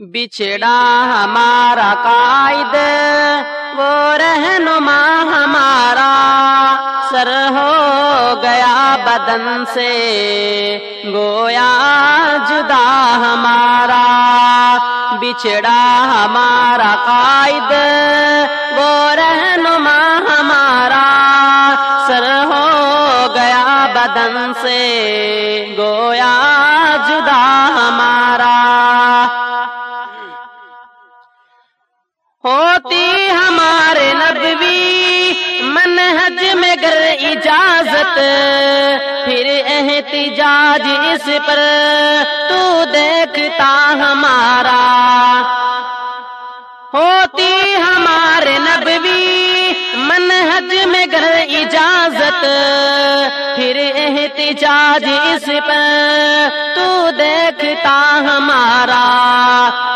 بچھڑا ہمارا قائد وہ رہنما ہمارا سر ہو گیا بدن سے گویا جدا ہمارا بچھڑا ہمارا قائد وہ رہنما ہمارا سر ہو گیا بدن سے پھر احتجاج اس پر تو دیکھتا ہمارا۔ ہوتی ہمارے نبوی منہج میں گر اجازت، پھر احتجاج اس پر تو دیکھتا ہمارا۔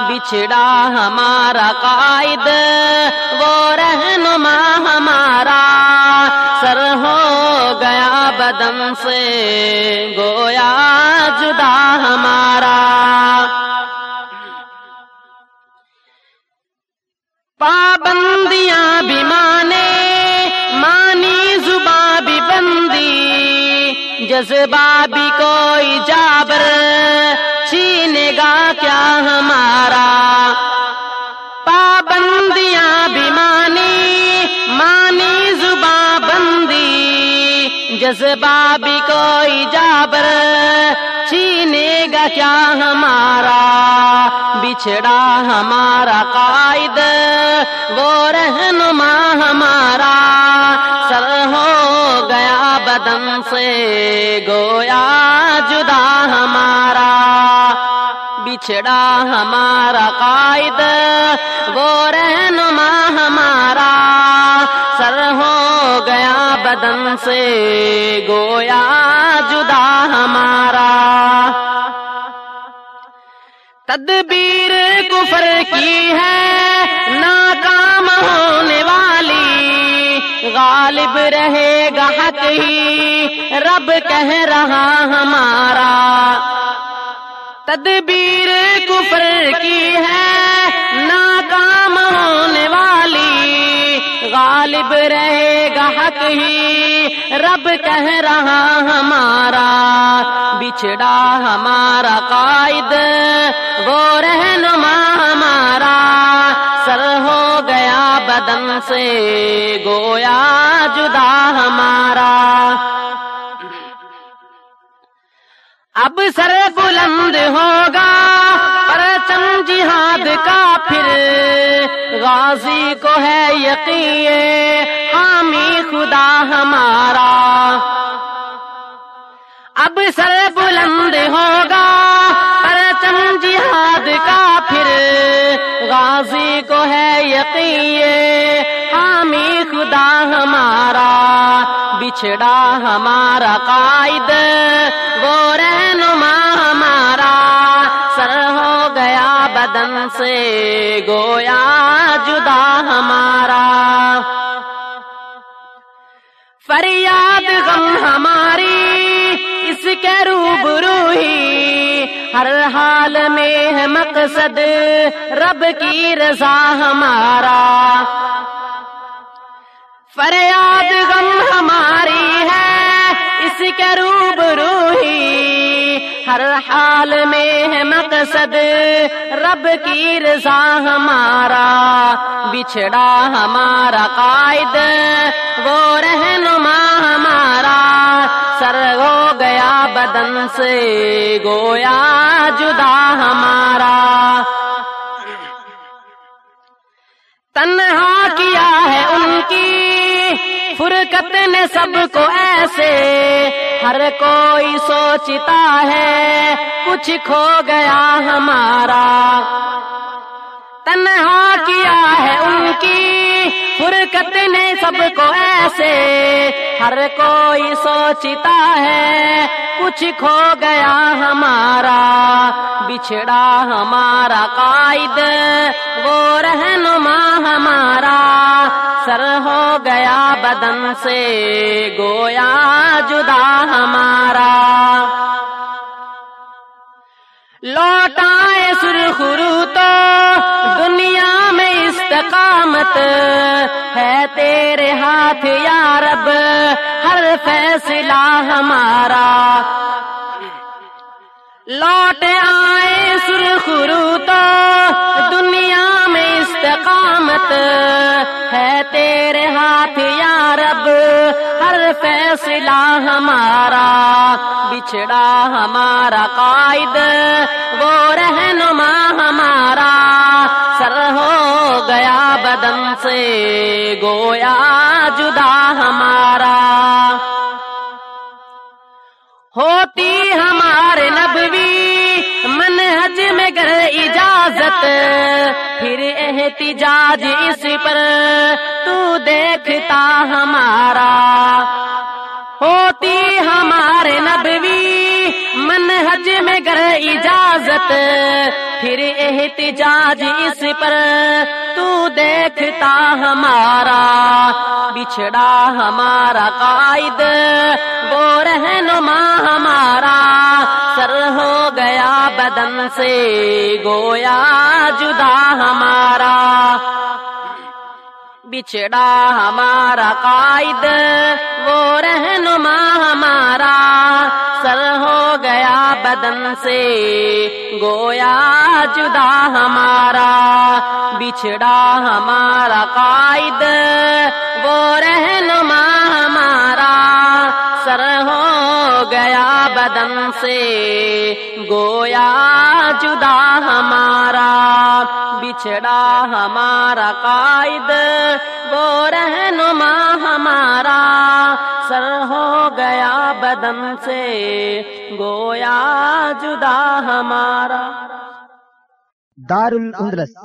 بچھڑا ہمارا قائد، وہ رہنما ہمارا۔ بدن سے گویا جدا ہمارا۔ پابندیاں بھی مانے، مانی زباں بھی بندی، جذبہ بھی کوئی جا جذبہ بھی کوئی جابر چھینے گا کیا ہمارا؟ بچھڑا ہمارا قائد، وہ رہنما ہمارا۔ سر ہو گیا بدن سے، گویا جدا ہمارا۔ بچھڑا ہمارا قائد، وہ رہنما ہمارا۔ سر ہو گیا بدن سے، گویا جدا ہمارا۔ تدبیر کفر کی ہے، ناکام ہونے والی۔ غالب رہے گا حق ہی، رب کہہ رہا ہمارا۔ تدبیر کفر کی ہے غالب رہے گا حق ہی۔ رب کہہ رہا ہمارا، بچھڑا ہمارا قائد۔ وہ رہنما ہمارا، سر ہو گیا بدن سے، گویا جدا ہمارا۔ اب سر بلند ہوگا کا پھر غازی کو ہے یقین، حامی خدا ہمارا۔ اب سر بلند ہوگا پرچم جہاد کا پھر غازی کو ہے یقین، حامی خدا ہمارا۔ بچھڑا ہمارا قائد، وہ رہنما بدن سے گویا جدا ہمارا۔ فریاد غم ہماری اس کے روبرو ہی۔ ہر حال میں ہے مقصد رب کی رضا ہمارا۔ فریاد غم ہماری ہے اس کے روبرو ہی۔ ہر حال میں ہے مقصد، رب کی رضا ہمارا۔ بچھڑا ہمارا قائد، وہ رہنما ہمارا۔ سر ہو گیا بدن سے، گویا جدا ہمارا۔ تنہا کیا ہے ان کی، فرقت نے سب کو ایسے۔ ہر کوئی سوچتا ہے کچھ کھو گیا ہمارا۔ تنہا کیا ہے ان کی فرقت نے سب کو ایسے ہر کوئی سوچتا ہے کچھ کھو گیا ہمارا بچھڑا ہمارا قائد وہ رہنما ہمارا سر ہو گیا بدن سے گویا جدا ہمارا لوٹائے سرخرو تو دنیا استقامت ہے تیرے ہاتھ یا رب، ہر فیصلہ ہمارا۔ لوٹ آئے سرخرو تو دنیا میں استقامت ہے تیرے ہاتھ یا رب، ہر فیصلہ ہمارا۔ بچھڑا ہمارا قائد، وہ رہنما ہمارا۔ سے گویا جدا ہمارا۔ ہوتی ہمارے نبوی منہج میں گر اجازت۔ پھر احتجاج اس پر تو دیکھتا ہمارا۔ ہوتی ہمارے نبوی میں گر اجازت، پھر احتجاج اس پر۔ تو دیکھتا ہمارا، بچھڑا ہمارا قائد، وہ رہنما ہمارا۔ سر ہو گیا بدن سے، گویا جدا ہمارا۔ بچھڑا ہمارا قائد، وہ رہنما ہمارا۔ بدن سے۔ گویا جدا ہمارا، بچھڑا ہمارا قائد۔ وہ رہنما ہمارا۔ سر ہو گیا بدن سے۔ گویا جدا ہمارا، بچھڑا ہمارا قائد۔ وہ رہنما ہمارا۔ سر ہو گیا بدن سے گویا جدا ہمارا۔ دار الاندلس